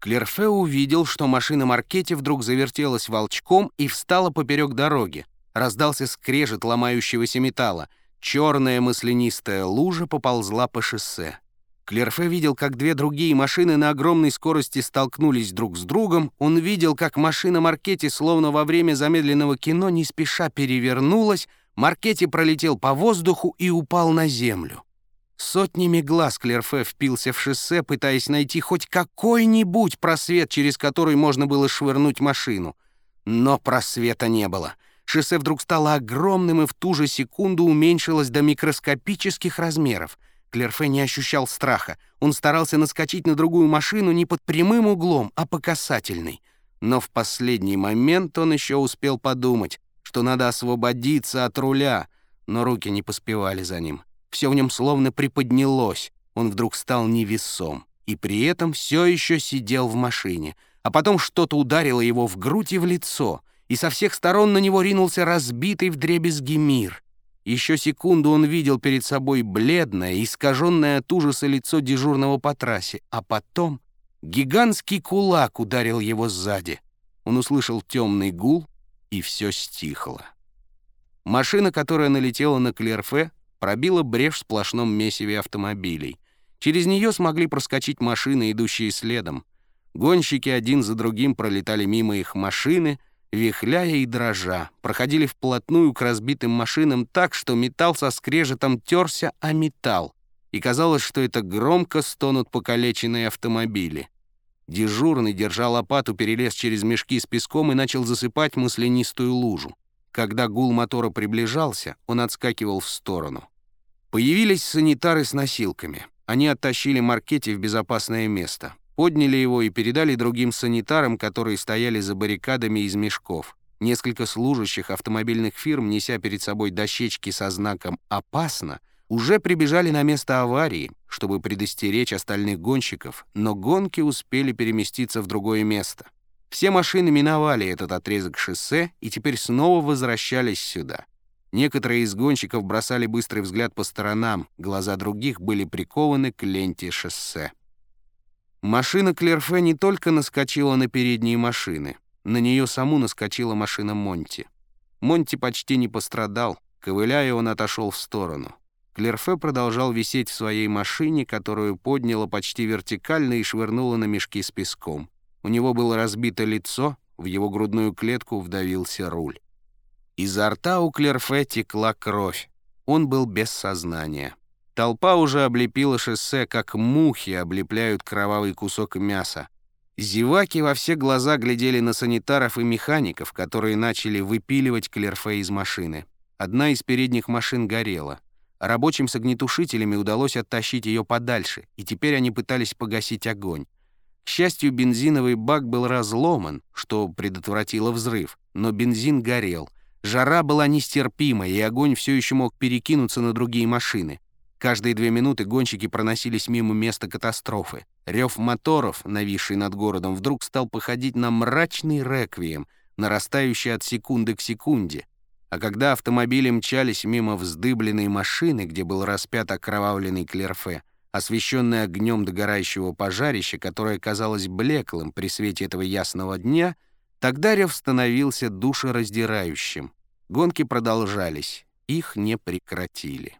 Клерфе увидел, что машина Маркетти вдруг завертелась волчком и встала поперек дороги. Раздался скрежет ломающегося металла. Черная маслянистая лужа поползла по шоссе. Клерфе видел, как две другие машины на огромной скорости столкнулись друг с другом. Он видел, как машина Маркетти, словно во время замедленного кино, не спеша перевернулась. Маркетти пролетел по воздуху и упал на землю. Сотнями глаз Клерфе впился в шоссе, пытаясь найти хоть какой-нибудь просвет, через который можно было швырнуть машину. Но просвета не было. Шоссе вдруг стало огромным и в ту же секунду уменьшилось до микроскопических размеров — Клерфе не ощущал страха. Он старался наскочить на другую машину не под прямым углом, а по касательной. Но в последний момент он еще успел подумать, что надо освободиться от руля, но руки не поспевали за ним. Все в нем словно приподнялось. Он вдруг стал невесом и при этом все еще сидел в машине. А потом что-то ударило его в грудь и в лицо, и со всех сторон на него ринулся разбитый вдребезги мир — еще секунду он видел перед собой бледное, искаженное от ужаса лицо дежурного по трассе, а потом гигантский кулак ударил его сзади. Он услышал темный гул, и все стихло. Машина, которая налетела на Клерфе, пробила брешь в сплошном месиве автомобилей. Через нее смогли проскочить машины, идущие следом. Гонщики один за другим пролетали мимо их машины — вихляя и дрожа, проходили вплотную к разбитым машинам так, что металл со скрежетом терся о металл, и казалось, что это громко стонут покалеченные автомобили. Дежурный, держа лопату, перелез через мешки с песком и начал засыпать маслянистую лужу. Когда гул мотора приближался, он отскакивал в сторону. Появились санитары с носилками. Они оттащили Маркетти в безопасное место подняли его и передали другим санитарам, которые стояли за баррикадами из мешков. Несколько служащих автомобильных фирм, неся перед собой дощечки со знаком «Опасно», уже прибежали на место аварии, чтобы предостеречь остальных гонщиков, но гонки успели переместиться в другое место. Все машины миновали этот отрезок шоссе и теперь снова возвращались сюда. Некоторые из гонщиков бросали быстрый взгляд по сторонам, глаза других были прикованы к ленте шоссе. Машина Клерфе не только наскочила на передние машины, на нее саму наскочила машина Монти. Монти почти не пострадал, ковыляя, он отошел в сторону. Клерфе продолжал висеть в своей машине, которую подняла почти вертикально и швырнула на мешки с песком. У него было разбито лицо, в его грудную клетку вдавился руль. Изо рта у Клерфе текла кровь. Он был без сознания. Толпа уже облепила шоссе, как мухи облепляют кровавый кусок мяса. Зеваки во все глаза глядели на санитаров и механиков, которые начали выпиливать Клерфе из машины. Одна из передних машин горела. Рабочим с огнетушителями удалось оттащить ее подальше, и теперь они пытались погасить огонь. К счастью, бензиновый бак был разломан, что предотвратило взрыв, но бензин горел. Жара была нестерпима, и огонь все еще мог перекинуться на другие машины. Каждые две минуты гонщики проносились мимо места катастрофы. Рев моторов, нависший над городом, вдруг стал походить на мрачный реквием, нарастающий от секунды к секунде. А когда автомобили мчались мимо вздыбленной машины, где был распят окровавленный Клерфе, освещенный огнем догорающего пожарища, которое казалось блеклым при свете этого ясного дня, тогда рев становился душераздирающим. Гонки продолжались, их не прекратили.